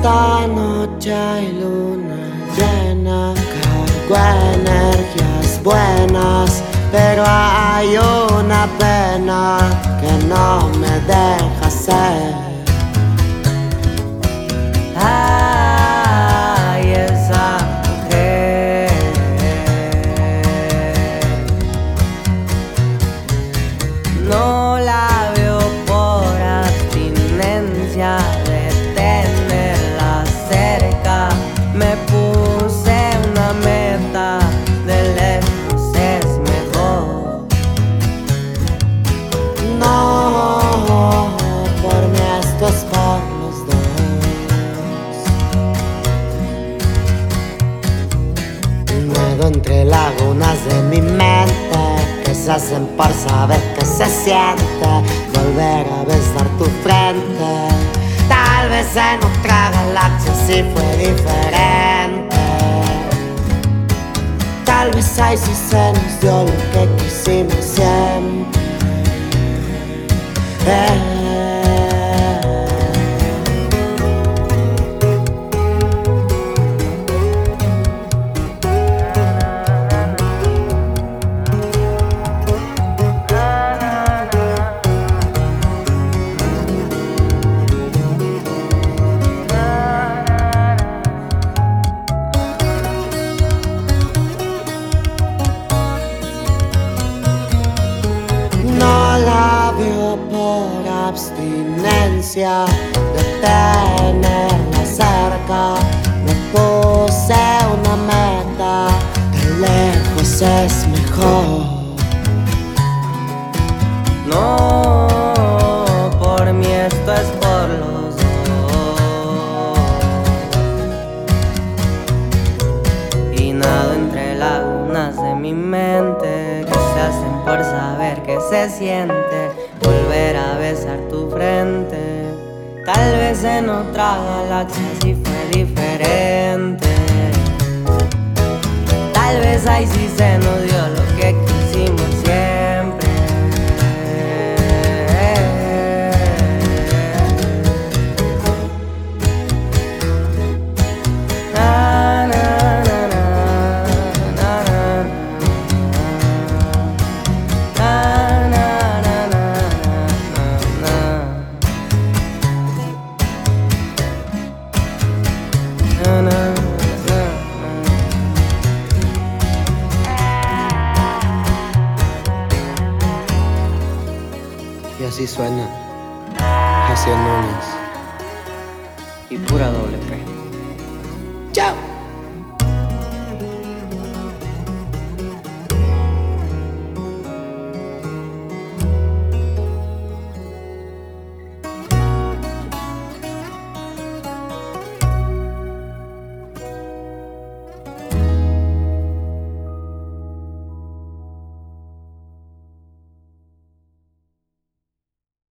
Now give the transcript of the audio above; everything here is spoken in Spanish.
esta noche hay luna llena, cargo energías buenas, pero hay una pena que no me deja ser. Entre lagunas de mi mente que se hacen por saber que se siente volver a besar tu frente. Tal vez en otra galaxia sí fue diferente. Tal vez hay si se nos dio lo que quisimos siempre. Abstinencia de tenerla cerca. Me puse una meta, de lejos es mejor. No, por mí esto es por los dos. Y nado entre lagunas de mi mente que se hacen por saber que se siente volver a besar tu frente. Tal vez en otra galaxia sí fue diferente. Tal vez ahí sí se nos dio así suena Jaciel Núñez y pura doble P. Chao.